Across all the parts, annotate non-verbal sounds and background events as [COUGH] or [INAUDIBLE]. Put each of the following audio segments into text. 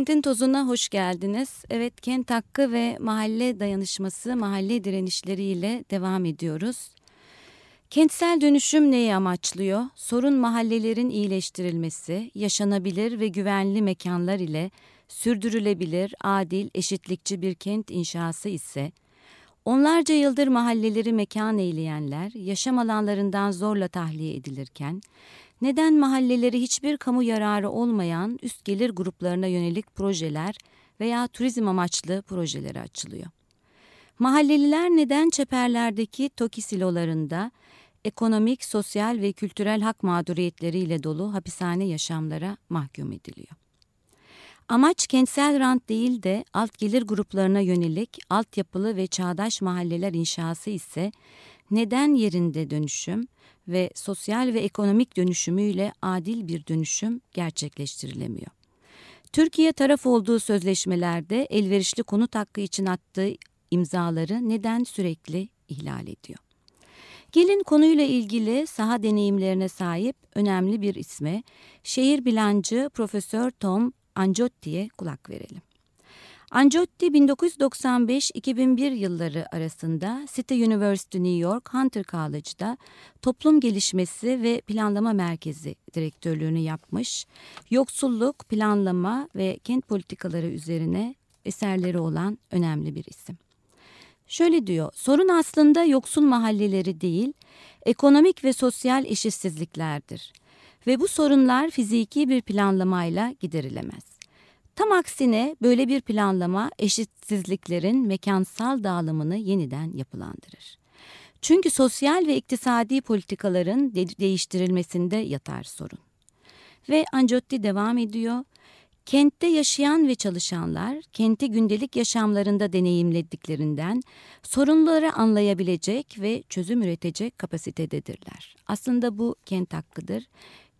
Kentin tozuna hoş geldiniz. Evet, kent hakkı ve mahalle dayanışması, mahalle direnişleriyle devam ediyoruz. Kentsel dönüşüm neyi amaçlıyor? Sorun mahallelerin iyileştirilmesi, yaşanabilir ve güvenli mekanlar ile sürdürülebilir, adil, eşitlikçi bir kent inşası ise, onlarca yıldır mahalleleri mekan eyleyenler, yaşam alanlarından zorla tahliye edilirken, neden mahalleleri hiçbir kamu yararı olmayan üst gelir gruplarına yönelik projeler veya turizm amaçlı projeleri açılıyor? Mahalleliler neden çeperlerdeki TOKİ silolarında ekonomik, sosyal ve kültürel hak mağduriyetleriyle dolu hapishane yaşamlara mahkum ediliyor? Amaç kentsel rant değil de alt gelir gruplarına yönelik altyapılı ve çağdaş mahalleler inşası ise neden yerinde dönüşüm ve sosyal ve ekonomik dönüşümüyle adil bir dönüşüm gerçekleştirilemiyor? Türkiye taraf olduğu sözleşmelerde elverişli konut hakkı için attığı imzaları neden sürekli ihlal ediyor? Gelin konuyla ilgili saha deneyimlerine sahip önemli bir isme, şehir bilancı Profesör Tom Angiotti'ye kulak verelim. Angotti 1995-2001 yılları arasında City University New York Hunter College'da Toplum Gelişmesi ve Planlama Merkezi direktörlüğünü yapmış, yoksulluk, planlama ve kent politikaları üzerine eserleri olan önemli bir isim. Şöyle diyor, sorun aslında yoksul mahalleleri değil, ekonomik ve sosyal eşitsizliklerdir. Ve bu sorunlar fiziki bir planlamayla giderilemez. Tam aksine böyle bir planlama eşitsizliklerin mekansal dağılımını yeniden yapılandırır. Çünkü sosyal ve iktisadi politikaların de değiştirilmesinde yatar sorun. Ve Ancotti devam ediyor. Kentte yaşayan ve çalışanlar kenti gündelik yaşamlarında deneyimlediklerinden sorunları anlayabilecek ve çözüm üretecek kapasitededirler. Aslında bu kent hakkıdır.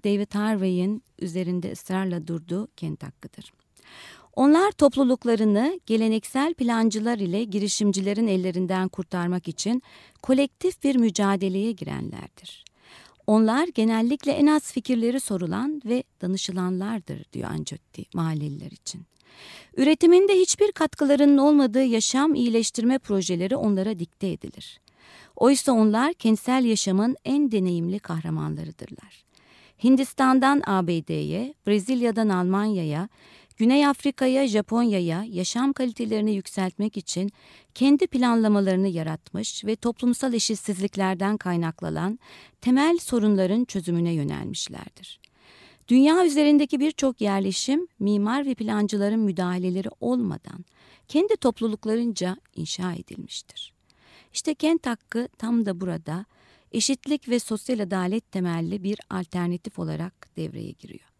David Harvey'in üzerinde ısrarla durduğu kent hakkıdır. Onlar topluluklarını geleneksel plancılar ile girişimcilerin ellerinden kurtarmak için kolektif bir mücadeleye girenlerdir. Onlar genellikle en az fikirleri sorulan ve danışılanlardır diyor Ancetti mahalleliler için. Üretiminde hiçbir katkılarının olmadığı yaşam iyileştirme projeleri onlara dikte edilir. Oysa onlar kentsel yaşamın en deneyimli kahramanlarıdırlar. Hindistan'dan ABD'ye, Brezilya'dan Almanya'ya, Güney Afrika'ya, Japonya'ya yaşam kalitelerini yükseltmek için kendi planlamalarını yaratmış ve toplumsal eşitsizliklerden kaynaklanan temel sorunların çözümüne yönelmişlerdir. Dünya üzerindeki birçok yerleşim mimar ve plancıların müdahaleleri olmadan kendi topluluklarınca inşa edilmiştir. İşte kent hakkı tam da burada eşitlik ve sosyal adalet temelli bir alternatif olarak devreye giriyor.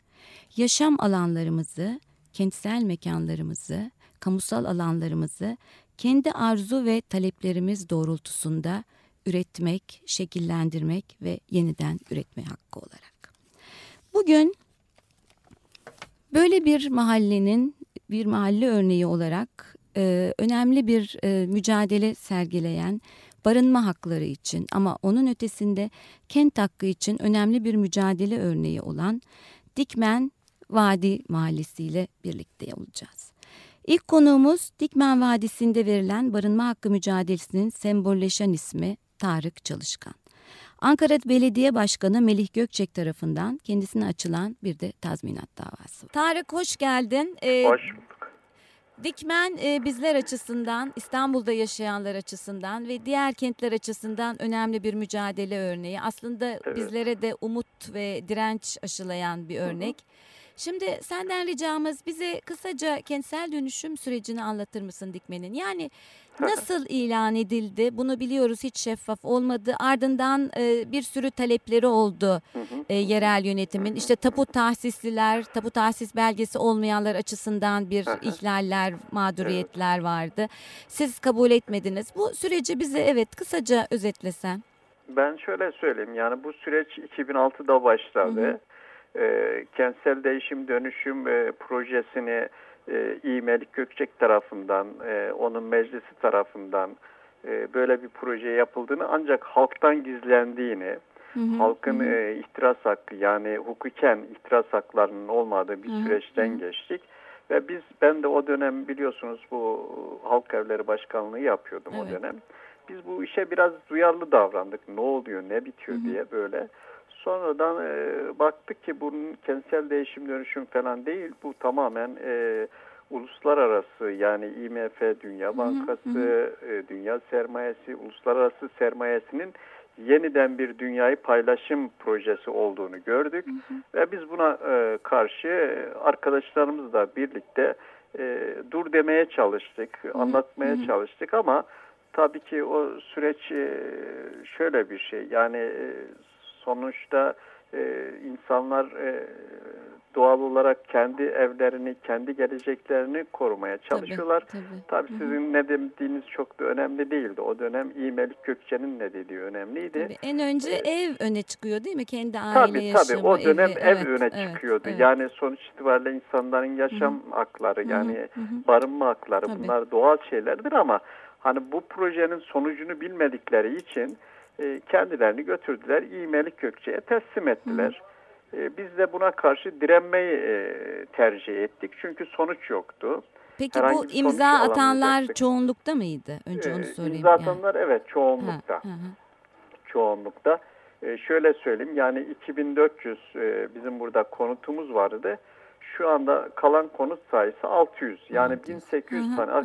Yaşam alanlarımızı, kentsel mekanlarımızı, kamusal alanlarımızı kendi arzu ve taleplerimiz doğrultusunda üretmek, şekillendirmek ve yeniden üretme hakkı olarak. Bugün böyle bir mahallenin bir mahalle örneği olarak e, önemli bir e, mücadele sergileyen barınma hakları için ama onun ötesinde kent hakkı için önemli bir mücadele örneği olan Dikmen Vadi Mahallesi ile birlikte olacağız. İlk konuğumuz Dikmen Vadisi'nde verilen barınma hakkı mücadelesinin sembolleşen ismi Tarık Çalışkan. Ankara Belediye Başkanı Melih Gökçek tarafından kendisine açılan bir de tazminat davası. Tarık hoş geldin. Ee, hoş bulduk. Dikmen e, bizler açısından, İstanbul'da yaşayanlar açısından ve diğer kentler açısından önemli bir mücadele örneği. Aslında evet. bizlere de umut ve direnç aşılayan bir örnek. Hı hı. Şimdi senden ricamız bize kısaca kentsel dönüşüm sürecini anlatır mısın Dikmen'in? Yani nasıl ilan edildi? Bunu biliyoruz hiç şeffaf olmadı. Ardından e, bir sürü talepleri oldu e, yerel yönetimin. İşte tapu tahsisliler, tapu tahsis belgesi olmayanlar açısından bir ihlaller, mağduriyetler vardı. Siz kabul etmediniz. Bu süreci bize evet kısaca özetlesen. Ben şöyle söyleyeyim yani bu süreç 2006'da başladı. Hı hı. Ee, kentsel değişim dönüşüm e, projesini e, İ. Melik Gökçek tarafından, e, onun meclisi tarafından e, böyle bir proje yapıldığını ancak halktan gizlendiğini, Hı hı, halkın hı e, ihtiras hakkı yani hukuken ihtiras haklarının olmadığı bir hı, süreçten hı. geçtik. Ve biz ben de o dönem biliyorsunuz bu halk evleri başkanlığı yapıyordum Evet. o dönem. Biz bu işe biraz duyarlı davrandık. Ne oluyor, ne bitiyor Hı hı. diye böyle. Sonradan e, baktık ki bunun kentsel değişim dönüşüm falan değil. Bu tamamen e, uluslararası yani IMF, Dünya Bankası, e, Dünya Sermayesi, uluslararası sermayesinin yeniden bir dünyayı paylaşım projesi olduğunu gördük. Ve biz buna e, karşı arkadaşlarımızla birlikte e, dur demeye çalıştık, anlatmaya hı hı. çalıştık ama tabii ki o süreç e, şöyle bir şey. Yani e, sonuçta e, insanlar e, doğal olarak kendi evlerini, kendi geleceklerini korumaya çalışıyorlar. Tabii, Tabii Hı hı. sizin ne dediğiniz çok da önemli değildi. O dönem İ. Melik Gökçe'nin ne dediği önemliydi. Tabii. En önce ev öne çıkıyor değil mi? Kendi aile Tabii yaşamı. tabii o dönem evi. ev Evet, öne evet, çıkıyordu. evet. Yani sonuç itibariyle insanların yaşam hakları yani hı hı. barınma hakları Tabii. bunlar doğal şeylerdir ama hani bu projenin sonucunu bilmedikleri için e, kendilerini götürdüler İ. Melik Gökçe'ye teslim ettiler. E, biz de buna karşı direnmeyi e, tercih ettik çünkü sonuç yoktu. Peki herhangi bu imza atanlar çoğunlukta mıydı? Önce onu E, sorayım. imza yani. atanlar evet çoğunlukta. Ha, hı hı. çoğunlukta. Şöyle söyleyeyim yani 2400 e, bizim burada konutumuz vardı. Şu anda kalan konut sayısı 600. Yani 600. 1800 Hı hı, tane hı hı.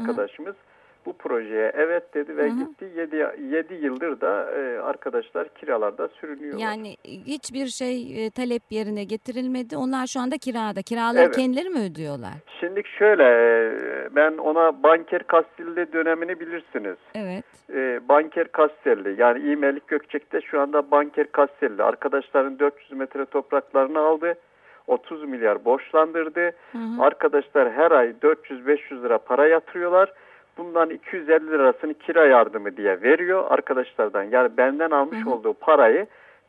Bu projeye evet dedi ve Hı hı. gitti. 7, 7 yıldır da e, arkadaşlar kiralarda sürünüyorlar. Yani hiçbir şey e, talep yerine getirilmedi. Onlar şu anda kirada. Kiraları Evet. kendileri mi ödüyorlar? Şimdi şöyle e, ben ona Banker Kastilli dönemini bilirsiniz. Evet. e, Banker Kastelli yani İ. Melik Gökçek'te şu anda Banker Kastelli arkadaşların 400 metre topraklarını aldı. 30 milyar borçlandırdı. Hı hı. Arkadaşlar her ay 400-500 lira para yatırıyorlar. Bundan 250 lirasını kira yardımı diye veriyor arkadaşlardan. Yani benden almış Hı hı. olduğu parayı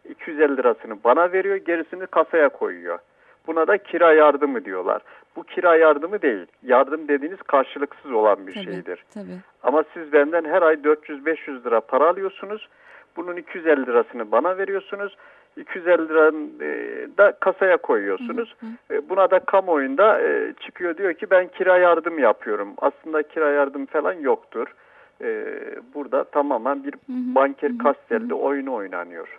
250 lirasını bana veriyor, gerisini kasaya koyuyor. Buna da kira yardımı diyorlar. Bu kira yardımı değil. Yardım dediğiniz karşılıksız olan bir Tabii, şeydir. tabii. Ama siz benden her ay 400-500 lira para alıyorsunuz. Bunun 250 lirasını bana veriyorsunuz. 250 liranın e, da kasaya koyuyorsunuz. E, Buna da kamuoyunda e, çıkıyor diyor ki ben kira yardım yapıyorum. Aslında kira yardım falan yoktur. Burada tamamen bir banker kastelli oyunu oynanıyor.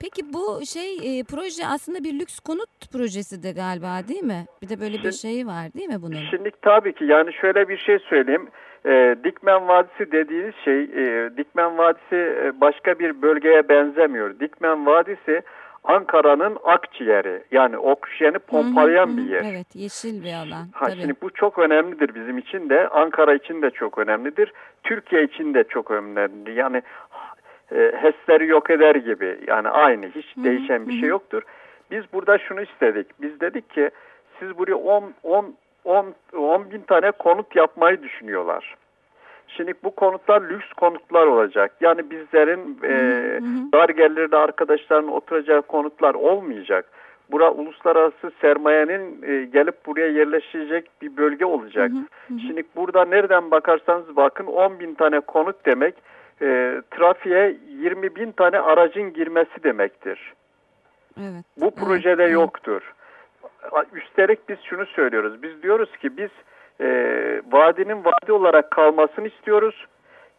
Peki bu şey e, proje aslında bir lüks konut projesi de galiba değil mi? Bir de böyle bir Şimdi- şey var değil mi bunun? Şimdi tabii ki yani şöyle bir şey söyleyeyim. E, Dikmen Vadisi dediğiniz şey, e, Dikmen Vadisi e, başka bir bölgeye benzemiyor. Dikmen Vadisi Ankara'nın akciğeri. Yani oksijeni pompalayan Hı hı, bir yer. Evet yeşil bir alan. Ha, tabii. şimdi bu çok önemlidir bizim için de, Ankara için de çok önemlidir, Türkiye için de çok önemlidir. Yani e, HES'leri yok eder gibi, yani aynı, hiç hı, değişen bir şey yoktur. Biz burada şunu istedik, biz dedik ki siz buraya 10, 10, 10, 10 bin tane konut yapmayı düşünüyorlar. Şimdi bu konutlar lüks konutlar olacak. Yani bizlerin e, dar gelirli arkadaşların oturacağı konutlar olmayacak. Bura uluslararası sermayenin e, gelip buraya yerleşecek bir bölge olacak. Şimdi burada nereden bakarsanız bakın 10 bin tane konut demek e, trafiğe 20 bin tane aracın girmesi demektir. Evet. Bu projede evet. yoktur. Üstelik biz şunu söylüyoruz. Biz diyoruz ki biz e, vadinin vadi olarak kalmasını istiyoruz.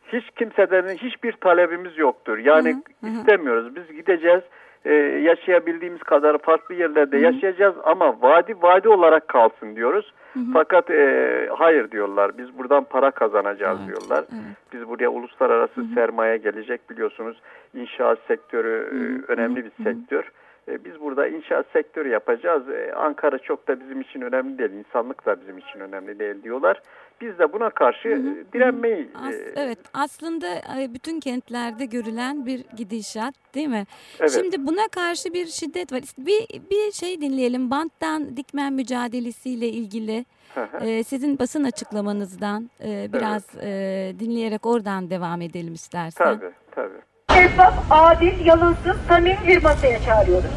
Hiç kimseden hiçbir talebimiz yoktur. Yani istemiyoruz. Biz gideceğiz e, yaşayabildiğimiz kadar farklı yerlerde yaşayacağız ama vadi vadi olarak kalsın diyoruz. Fakat e, hayır diyorlar. Biz buradan para kazanacağız Evet, diyorlar. evet. Biz buraya uluslararası sermaye gelecek biliyorsunuz. İnşaat sektörü e, önemli bir sektör. E, biz burada inşaat sektörü yapacağız. E, Ankara çok da bizim için önemli değil. insanlık da bizim için önemli değil diyorlar. Biz de buna karşı Hı hı, e, direnmeyi As- e, evet aslında e, bütün kentlerde görülen bir gidişat değil mi? Evet. Şimdi buna karşı bir şiddet var. Bir, bir şey dinleyelim. Banttan dikmen mücadelesiyle ilgili Hı hı. e, sizin basın açıklamanızdan e, biraz e, dinleyerek oradan devam edelim istersen. tabii tabii. Şeffaf, adil, yalınsız, samimi bir masaya çağırıyoruz.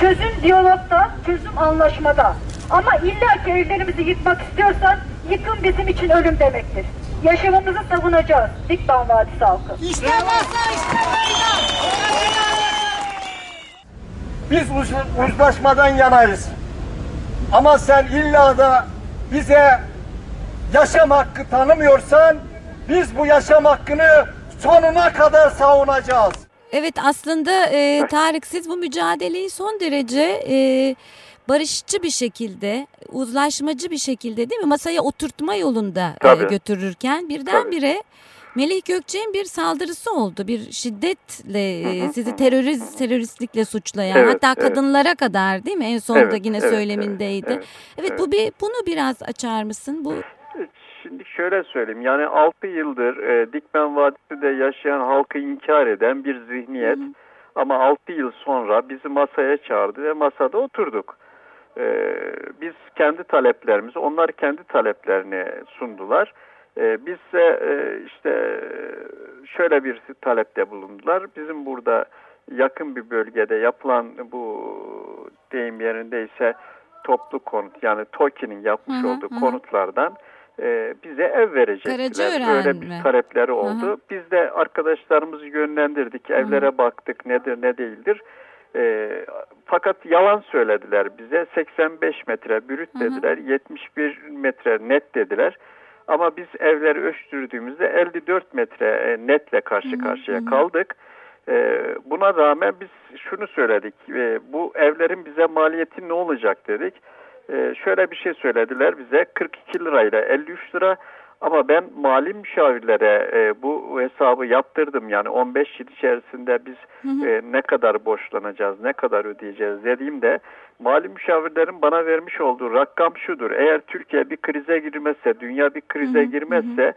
Çözüm diyalogda, çözüm anlaşmada. Ama illa ki evlerimizi yıkmak istiyorsan yıkım bizim için ölüm demektir. Yaşamımızı savunacağız. Dikban Vadisi halkı. Biz uz- uzlaşmadan yanayız. Ama sen illa da bize yaşam hakkı tanımıyorsan biz bu yaşam hakkını sonuna kadar savunacağız. Evet aslında e, Tarık siz bu mücadeleyi son derece e, barışçı bir şekilde, uzlaşmacı bir şekilde değil mi masaya oturtma yolunda e, Tabii. götürürken birdenbire Melih Gökçek'in bir saldırısı oldu. Bir şiddetle e, sizi terörist teröristlikle suçlayan Evet, hatta evet. kadınlara kadar değil mi? En sonunda Evet, yine evet, söylemindeydi. evet, Evet, evet, bu bir bunu biraz açar mısın? Bu Şimdi şöyle söyleyeyim yani 6 yıldır e, Dikmen Vadisi'de yaşayan halkı inkar eden bir zihniyet ama 6 yıl sonra bizi masaya çağırdı ve masada oturduk. E, biz kendi taleplerimizi, onlar kendi taleplerini sundular. E, biz de e, işte şöyle bir talepte bulundular. Bizim burada yakın bir bölgede yapılan bu deyim yerindeyse toplu konut yani TOKİ'nin yapmış Hı hı, olduğu hı hı. konutlardan e, bize ev verecektiler. Böyle bir talepleri Hı oldu. hı. Biz de arkadaşlarımızı yönlendirdik. Evlere baktık nedir ne değildir. E, fakat yalan söylediler bize. 85 metre brüt Hı hı. dediler. 71 metre net dediler. Ama biz evleri ölçtürdüğümüzde 54 metre e, netle karşı karşıya kaldık. E, Buna rağmen biz şunu söyledik. e, Bu evlerin bize maliyeti ne olacak dedik. E, Şöyle bir şey söylediler bize 42 lirayla 53 lira ama ben mali müşavirlere e, bu hesabı yaptırdım. Yani 15 yıl içerisinde biz e, ne kadar borçlanacağız, ne kadar ödeyeceğiz dediğimde mali müşavirlerin bana vermiş olduğu rakam şudur. Eğer Türkiye bir krize girmezse, dünya bir krize girmezse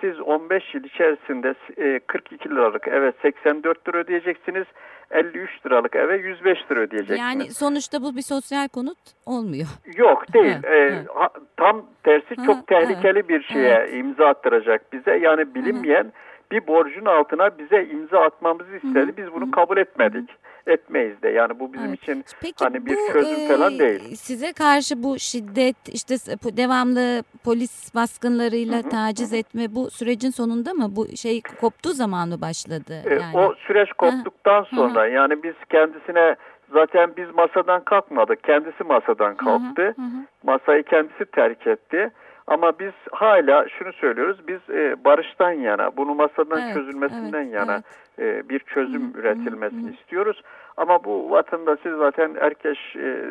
siz 15 yıl içerisinde e, 42 liralık eve 84 lira ödeyeceksiniz. 53 liralık eve 105 lira ödeyeceksiniz. yani sonuçta bu bir sosyal konut olmuyor. Yok değil. Ee, evet. ha- tam tersi çok tehlikeli bir şeye evet. imza attıracak bize. Yani bilinmeyen bir borcun altına bize imza atmamızı istedi. Biz bunu kabul etmedik. Etmeyiz de. Yani bu bizim Evet. için Peki hani bir bu, çözüm e, falan değil. Size karşı bu şiddet, işte devamlı polis baskınlarıyla taciz etme bu sürecin sonunda mı? Bu şey koptuğu zaman mı başladı? Ee, Yani? O süreç koptuktan sonra yani biz kendisine zaten biz masadan kalkmadık. Kendisi masadan kalktı. hı hı. Masayı kendisi terk etti. Ama biz hala şunu söylüyoruz. Biz e, barıştan yana, bunu masadan Evet, çözülmesinden evet, yana e, bir çözüm üretilmesini istiyoruz. Ama bu vatandaşı zaten herkes e,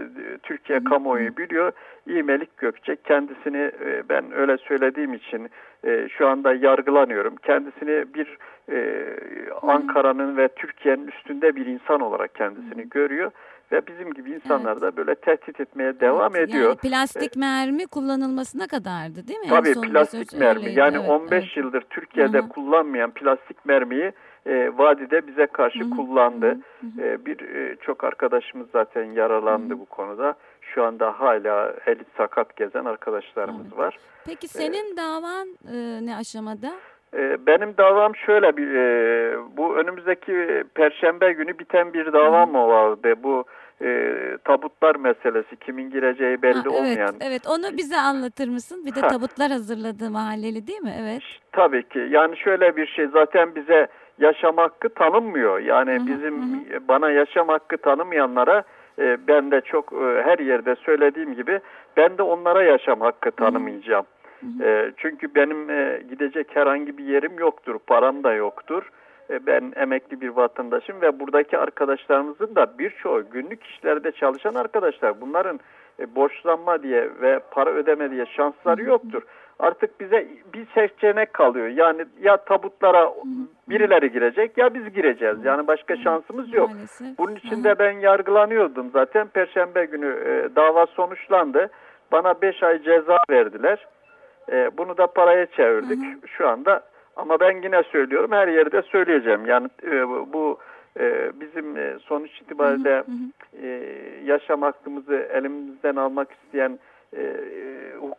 Türkiye kamuoyu biliyor. İmelik Gökçek kendisini e, ben öyle söylediğim için e, şu anda yargılanıyorum. Kendisini bir e, Ankara'nın ve Türkiye'nin üstünde bir insan olarak kendisini görüyor ve bizim gibi insanlar da böyle tehdit etmeye devam Evet, ediyor. Yani plastik mermi kullanılmasına kadardı değil mi? Tabii plastik mermi. öyleydi, Yani evet, 15 evet. yıldır Türkiye'de Hı hı. kullanmayan plastik mermiyi e, vadide bize karşı kullandı. E, bir e, çok arkadaşımız zaten yaralandı bu konuda. Şu anda hala eli sakat gezen arkadaşlarımız var. Peki senin davan e, ne aşamada? E, benim davam şöyle bir e, bu önümüzdeki perşembe günü biten bir dava mı vardı? Bu e, tabutlar meselesi kimin gireceği belli Ha, evet, olmayan. evet onu bize anlatır mısın? Bir de Ha. tabutlar hazırladığı mahalleli değil mi? Evet. Tabii ki. Yani şöyle bir şey zaten bize yaşam hakkı tanınmıyor. Yani bizim bana yaşam hakkı tanımayanlara e, ben de çok e, her yerde söylediğim gibi ben de onlara yaşam hakkı tanımayacağım. E, çünkü benim e, gidecek herhangi bir yerim yoktur, param da yoktur. E, ben emekli bir vatandaşım ve buradaki arkadaşlarımızın da birçoğu günlük işlerde çalışan arkadaşlar. Bunların e, borçlanma diye ve para ödeme diye şansları yoktur. Artık bize bir seçenek kalıyor. Yani ya tabutlara birileri girecek ya biz gireceğiz. Yani başka şansımız yok. Maalesef. Bunun için de ben yargılanıyordum zaten. Perşembe günü e, dava sonuçlandı. Bana 5 ay ceza verdiler. E, bunu da paraya çevirdik şu anda. Ama ben yine söylüyorum her yerde söyleyeceğim. Yani e, bu e, bizim e, sonuç itibariyle e, yaşam hakkımızı elimizden almak isteyen e,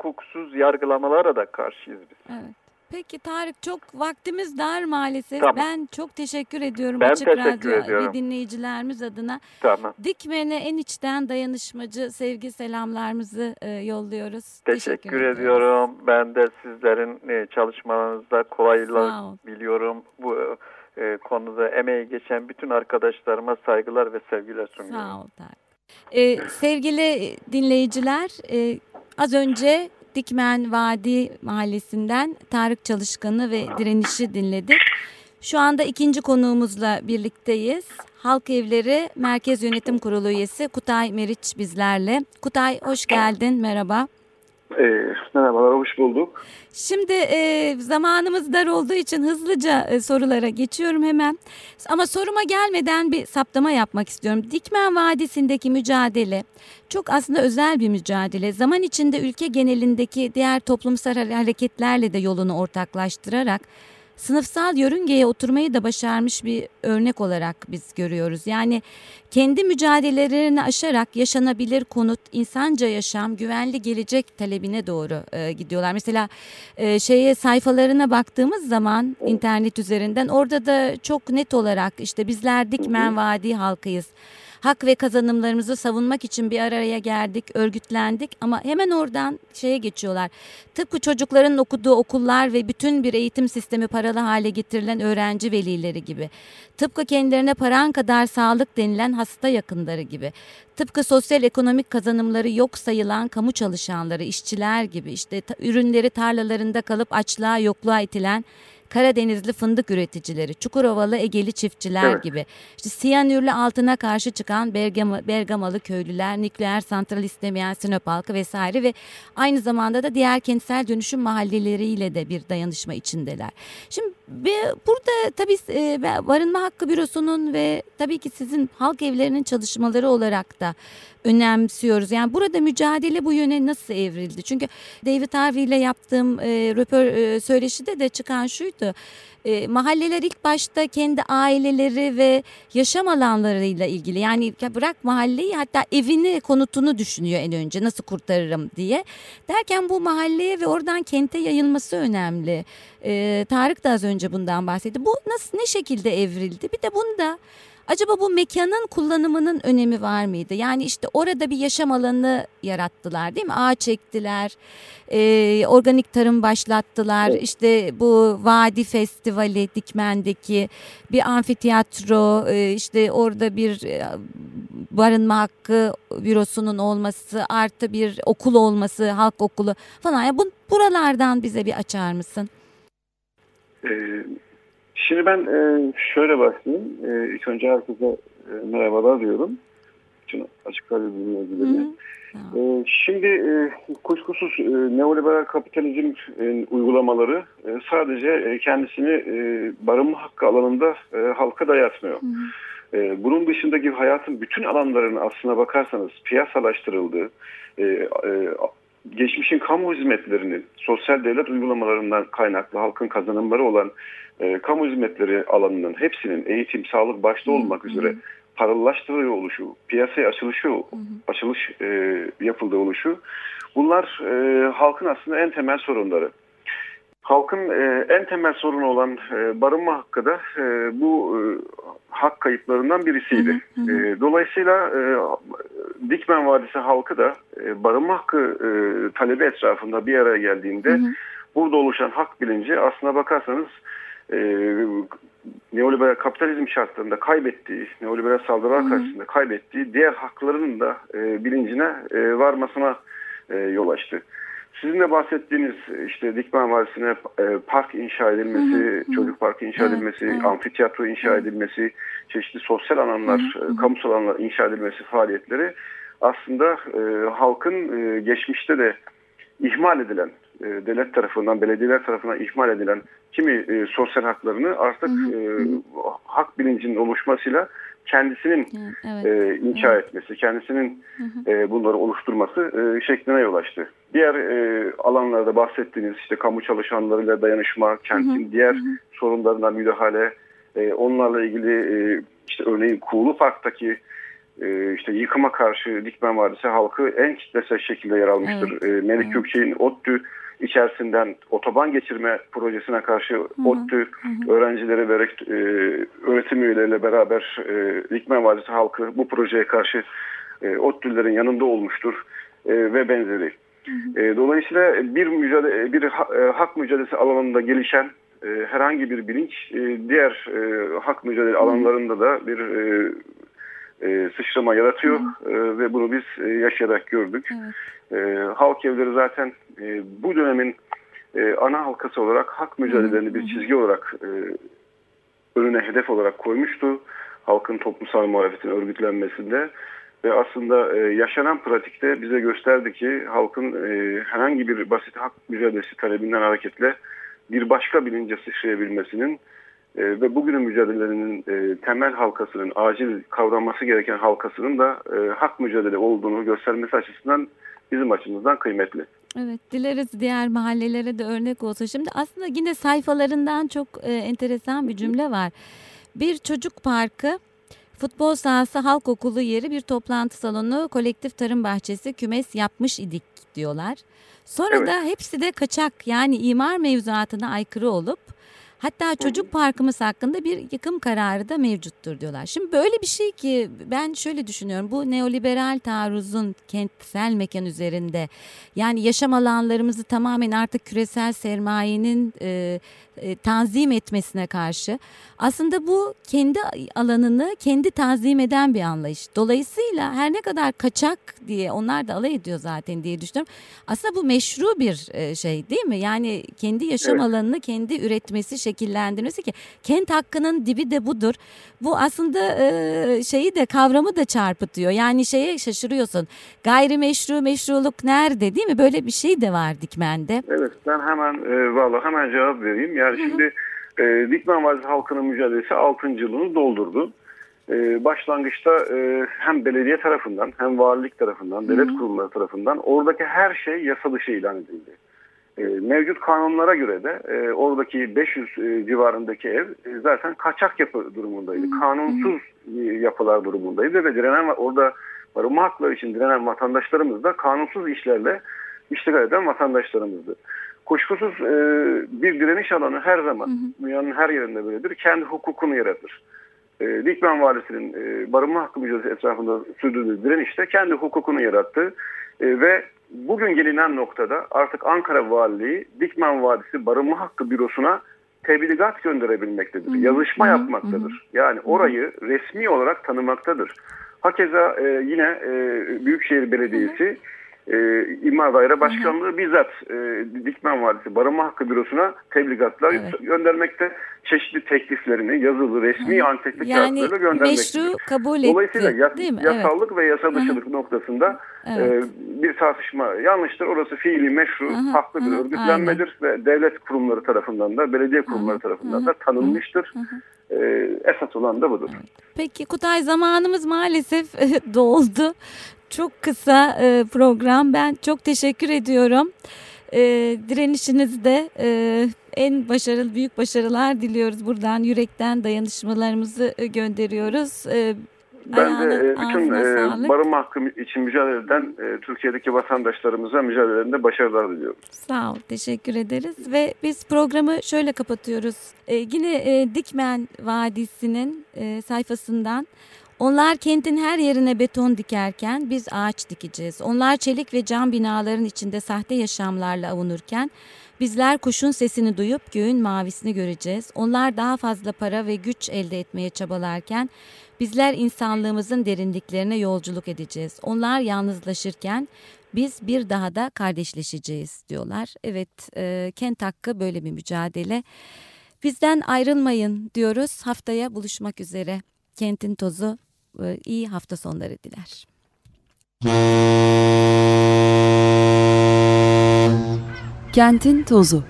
hukuksuz yargılamalara da karşıyız biz. Evet. Peki Tarık çok vaktimiz dar maalesef. Tamam. Ben çok teşekkür ediyorum Ben Açık teşekkür Radyo ediyorum. ve dinleyicilerimiz adına. Tamam. Dikmen'e en içten dayanışmacı sevgi selamlarımızı e, yolluyoruz. Teşekkür, ediyorum. Ben de sizlerin e, çalışmalarınızda kolaylık Sağ ol. biliyorum. Bu e, konuda emeği geçen bütün arkadaşlarıma saygılar ve sevgiler sunuyorum. Sağ ol Tarık. Ee, sevgili dinleyiciler e, az önce Dikmen Vadi Mahallesi'nden Tarık Çalışkan'ı ve direnişi dinledik. Şu anda ikinci konuğumuzla birlikteyiz. Halk Evleri Merkez Yönetim Kurulu üyesi Kutay Meriç bizlerle. Kutay hoş geldin, merhaba. Ee, merhabalar, hoş bulduk. Şimdi e, zamanımız dar olduğu için hızlıca e, sorulara geçiyorum hemen. Ama soruma gelmeden bir saptama yapmak istiyorum. Dikmen Vadisi'ndeki mücadele çok aslında özel bir mücadele. Zaman içinde ülke genelindeki diğer toplumsal hareketlerle de yolunu ortaklaştırarak sınıfsal yörüngeye oturmayı da başarmış bir örnek olarak biz görüyoruz. Yani kendi mücadelelerini aşarak yaşanabilir konut, insanca yaşam, güvenli gelecek talebine doğru e, gidiyorlar. Mesela e, şeye sayfalarına baktığımız zaman internet üzerinden orada da çok net olarak işte bizler Dikmen Vadi halkıyız. Hak ve kazanımlarımızı savunmak için bir araya geldik, örgütlendik ama hemen oradan şeye geçiyorlar. Tıpkı çocukların okuduğu okullar ve bütün bir eğitim sistemi paralı hale getirilen öğrenci velileri gibi. Tıpkı kendilerine paran kadar sağlık denilen hasta yakınları gibi. Tıpkı sosyal ekonomik kazanımları yok sayılan kamu çalışanları, işçiler gibi işte ürünleri tarlalarında kalıp açlığa yokluğa itilen Karadenizli fındık üreticileri, Çukurovalı Egeli çiftçiler Evet. gibi. İşte siyanürlü altına karşı çıkan Bergama, Bergamalı köylüler, nükleer santral istemeyen Sinop halkı vesaire ve aynı zamanda da diğer kentsel dönüşüm mahalleleriyle de bir dayanışma içindeler. Şimdi burada tabii e, Barınma Hakkı Bürosu'nun ve tabii ki sizin halk evlerinin çalışmaları olarak da önemsiyoruz. Yani burada mücadele bu yöne nasıl evrildi? Çünkü David Harvey ile yaptığım e, röpor e, söyleşide de çıkan şuydu. E, mahalleler ilk başta kendi aileleri ve yaşam alanlarıyla ilgili yani ya bırak mahalleyi hatta evini konutunu düşünüyor en önce nasıl kurtarırım diye. Derken bu mahalleye ve oradan kente yayılması önemli. E, Tarık da az önce bundan bahsetti. Bu nasıl ne şekilde evrildi? Bir de bunda Acaba bu mekanın kullanımının önemi var mıydı? Yani işte orada bir yaşam alanı yarattılar değil mi? Ağaç ektiler, e, organik tarım başlattılar. İşte bu Vadi Festivali Dikmen'deki bir amfiteyatro, e, işte orada bir e, barınma hakkı bürosunun olması, artı bir okul olması, halk okulu falan. Yani bu, buralardan bize bir açar mısın? Ee, şimdi ben e, şöyle başlayayım. E, ilk önce herkese e, merhabalar diyorum. Bütün açık radyo dinleyicilerine. E, şimdi e, kuşkusuz e, neoliberal kapitalizm e, uygulamaları e, sadece e, kendisini e, barınma hakkı alanında e, halka dayatmıyor. Hı hı. E, bunun dışındaki hayatın bütün alanlarının aslına bakarsanız piyasalaştırıldığı, e, e, geçmişin kamu hizmetlerinin sosyal devlet uygulamalarından kaynaklı halkın kazanımları olan e, kamu hizmetleri alanının hepsinin eğitim, sağlık başta olmak üzere paralılaştırılıyor oluşu, piyasaya açılışı, açılış e, yapıldığı oluşu bunlar e, halkın aslında en temel sorunları. Halkın e, en temel sorunu olan e, barınma hakkı da e, bu e, hak kayıplarından birisiydi. Hı hı. E, dolayısıyla e, Dikmen Vadisi halkı da e, barınma hakkı e, talebi etrafında bir araya geldiğinde Hı hı. burada oluşan hak bilinci aslına bakarsanız e, neoliberal kapitalizm şartlarında kaybettiği, neoliberal saldırılar karşısında kaybettiği diğer haklarının da e, bilincine e, varmasına e, yol açtı. Sizin de bahsettiğiniz işte Dikmen Vadisi'ne e, park inşa edilmesi, Hı hı, çocuk parkı inşa Evet, edilmesi, evet. amfiteyatro inşa edilmesi, çeşitli sosyal alanlar, Hı hı, hı. e, kamusal alanlar inşa edilmesi faaliyetleri aslında e, halkın e, geçmişte de ihmal edilen e, devlet tarafından, belediyeler tarafından ihmal edilen kimi e, sosyal haklarını artık Hı hı, e, hı. hak bilincinin oluşmasıyla kendisinin Evet. e, inşa etmesi, kendisinin e, bunları oluşturması e, şekline yol açtı. Diğer e, alanlarda bahsettiğiniz işte kamu çalışanlarıyla dayanışma, kentin diğer sorunlarına müdahale, e, onlarla ilgili e, işte örneğin Kuğulu Park'taki e, işte yıkıma karşı Dikmen Vadisi halkı en kitlesel şekilde yer almıştır. E, Melik Evet. Gökçek'in ODTÜ içerisinden otoban geçirme projesine karşı ODTÜ öğrencileri ve e, öğretim üyeleriyle beraber e, Dikmen Vadisi halkı bu projeye karşı e, ODTÜ'lerin yanında olmuştur e, ve benzeri. E, dolayısıyla bir mücadele, bir e, hak mücadelesi alanında gelişen herhangi bir bilinç diğer hak mücadele alanlarında da bir e, sıçrama yaratıyor. E, ve bunu biz e, yaşayarak gördük. E, halk evleri zaten e, bu dönemin e, ana halkası olarak hak mücadelelerini bir çizgi olarak e, önüne hedef olarak koymuştu. Halkın toplumsal muhalefetin örgütlenmesinde. Ve aslında e, yaşanan pratikte bize gösterdi ki halkın e, herhangi bir basit hak mücadelesi talebinden hareketle bir başka bilince sıçrayabilmesinin e, ve bugünün mücadelelerinin e, temel halkasının, acil kavranması gereken halkasının da e, hak mücadele olduğunu göstermesi açısından bizim açımızdan kıymetli. Evet dileriz diğer mahallelere de örnek olsun. Şimdi aslında yine sayfalarından çok e, enteresan bir cümle var. Bir çocuk parkı, futbol sahası, halk okulu yeri, bir toplantı salonu, kolektif tarım bahçesi, kümes yapmış idik diyorlar. Sonra Evet. da hepsi de kaçak yani imar mevzuatına aykırı olup hatta çocuk parkımız hakkında bir yıkım kararı da mevcuttur diyorlar. Şimdi böyle bir şey ki ben şöyle düşünüyorum bu neoliberal taarruzun kentsel mekan üzerinde yani yaşam alanlarımızı tamamen artık küresel sermayenin e, e, tanzim etmesine karşı aslında bu kendi alanını kendi tanzim eden bir anlayış. Dolayısıyla her ne kadar kaçak diye onlar da alay ediyor zaten diye düşünüyorum. Aslında bu meşru bir e, şey değil mi? Yani kendi yaşam Evet. alanını kendi üretmesi, şekillendirmesi ki kent hakkının dibi de budur. Bu aslında e, şeyi de kavramı da çarpıtıyor. Yani şeye şaşırıyorsun. Gayrimeşru meşruluk nerede değil mi? Böyle bir şey de var Dikmen'de. Evet ben hemen e, valla hemen cevap vereyim. Yani şimdi e, Dikmen Vadisi halkının mücadelesi 6. yılını doldurdu. E, başlangıçta e, hem belediye tarafından hem valilik tarafından, devlet kurumları tarafından oradaki her şey yasa dışı ilan edildi. E, mevcut kanunlara göre de e, oradaki 500 e, civarındaki ev e, zaten kaçak yapı durumundaydı. Kanunsuz e, yapılar durumundaydı ve direnen orada barınma hakları için direnen vatandaşlarımız da kanunsuz işlerle iştigal eden vatandaşlarımızdı. Kuşkusuz e, bir direniş alanı her zaman dünyanın her yerinde böyledir. Kendi hukukunu yaratır. E, Dikmen Valisi'nin e, barınma hakkı mücadelesi etrafında sürdürdüğü direnişte kendi hukukunu yarattı. E, ve bugün gelinen noktada artık Ankara Valiliği Dikmen Vadisi Barınma Hakkı Bürosu'na tebligat gönderebilmektedir. Yazışma yapmaktadır. Yani orayı resmi olarak tanımaktadır. Hakeza e, yine e, Büyükşehir Belediyesi e, İmar Daire Başkanlığı bizzat e, Dikmen Vadisi Barınma Hakkı Bürosu'na tebligatlar Evet. göndermekte. Çeşitli tekliflerini yazılı, resmi antetli Yani kağıtlarla göndermektedir. meşru kabul Dolayısıyla etti yas- değil mi? yasallık ve yasa dışılık noktasında Evet. e, bir tartışma yanlıştır. Orası fiili meşru, Aha, haklı bir aha, örgütlenmedir ve devlet kurumları tarafından da, belediye kurumları tarafından da tanınmıştır. E, esas olan da budur. Peki Kutay zamanımız maalesef [LAUGHS] doldu. Çok kısa e, program. Ben çok teşekkür ediyorum. E, direnişinizde e, en başarılı, büyük başarılar diliyoruz. Buradan yürekten dayanışmalarımızı gönderiyoruz. E, Ben de ayağına, e, bütün e, barınma hakkı için mücadele eden e, Türkiye'deki vatandaşlarımıza mücadelelerinde başarılar diliyorum. Sağ ol, teşekkür ederiz ve biz programı şöyle kapatıyoruz. Yine e, Dikmen Vadisi'nin e, sayfasından onlar kentin her yerine beton dikerken biz ağaç dikeceğiz. Onlar çelik ve cam binaların içinde sahte yaşamlarla avunurken bizler kuşun sesini duyup göğün mavisini göreceğiz. Onlar daha fazla para ve güç elde etmeye çabalarken bizler insanlığımızın derinliklerine yolculuk edeceğiz. Onlar yalnızlaşırken biz bir daha da kardeşleşeceğiz diyorlar. Evet e, kent hakkı böyle bir mücadele. Bizden ayrılmayın diyoruz. Haftaya buluşmak üzere. Kentin tozu e, iyi hafta sonları diler. Kentin tozu.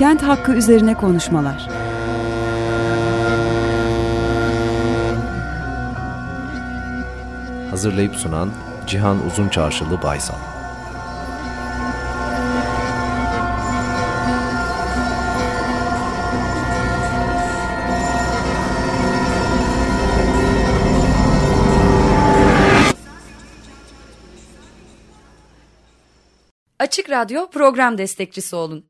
Kent hakkı üzerine konuşmalar. Hazırlayıp sunan Cihan Uzunçarşılı Baysal. Açık Radyo program destekçisi olun.